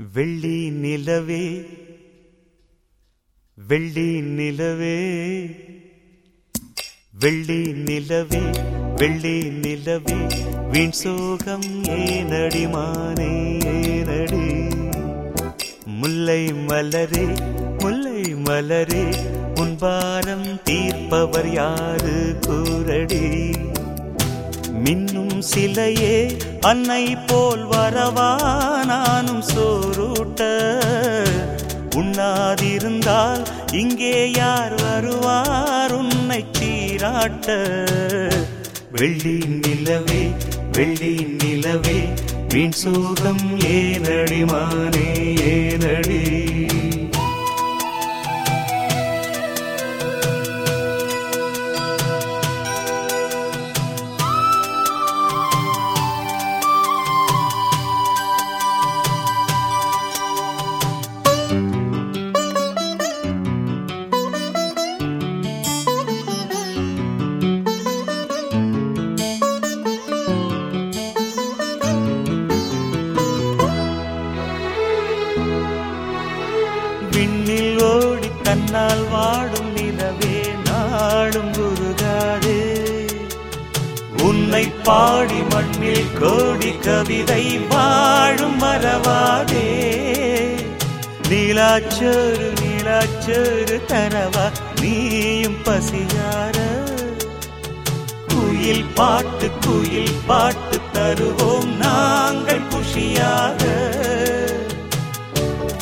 வெள்ளி நிலவே வெள்ளி நிலவே வெள்ளி நிலவே வெள்ளி நிலவே வீண் சோகம் ஏனடி மானே ஏனடி? முல்லை மலரே முல்லை மலரே உன்பாரம் தீர்ப்பவர் யாரு கூரடி சிலையே அன்னை போல் வரவா நானும் சோரூட்ட. உண்ணாதிருந்தால் இங்கே யார் வருவார் உன்னை சீராட்ட. வெள்ளி நிலவே வெள்ளி நிலவே வீண் சோகம் ஏனடி மானே ஏனடி. பாடி மண்ணில் கோடி கவிதை வாழும் மறவாதே. நீலாச்சோறு நீலாச்சோறு தரவா நீயும் பசியார. குயில் பாட்டு குயில் பாட்டு தருவோம் நாங்கள் குஷியாக.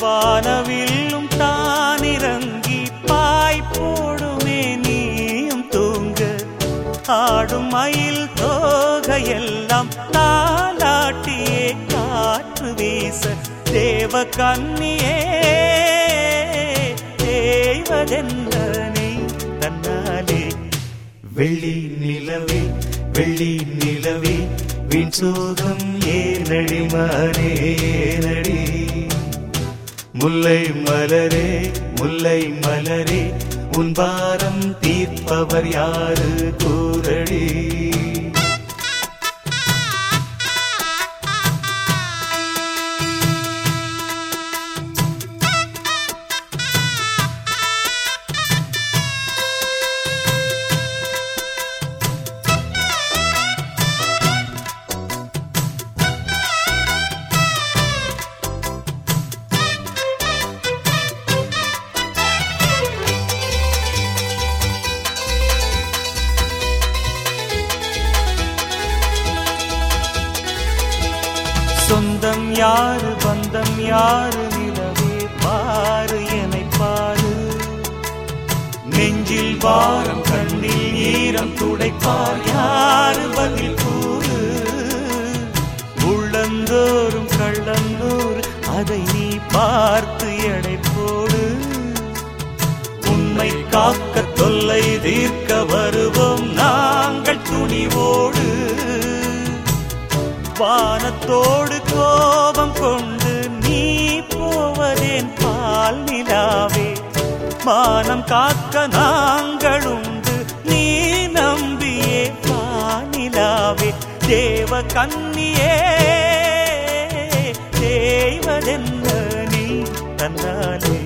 வானவில்லும் தானிறங்கி பாய் போடுமே நீயும் தூங்க. ஆடும் ஐ தேச தேவ கண்ணியே தேவதென்ன தன்னாலே. வெள்ளி நிலவே வெள்ளி நிலவே வீண் சோகம் ஏனடி மாறே ஏனடி. முல்லை மலரே முல்லை மலரே உன் பாரம் தீர்ப்பவர் யாரு கூறடி. சொந்தம் யாரு பந்தம் யாரு? நிலவே பாரு என பாரு. நெஞ்சில் வாரம் கண்ணில் ஈரம் துடைப்பார். யாரு பதில் கூறு? உள்ளந்தோறும் கள்ளந்தோறு அதை நீ பார்த்து எடை போடு. உண்மை காக்க தொல்லை தீர்க்க வருவோம் நாங்கள் துணிவோடு. வானத்தோடு கோபம் கொண்டு நீ போவதேன் பால் நிலாவே. மானம் காக்க நாங்கள் உண்டு நீ நம்பியே பானிலாவே தேவ கன்னியே தேவதென்ன நீ தன்னாலே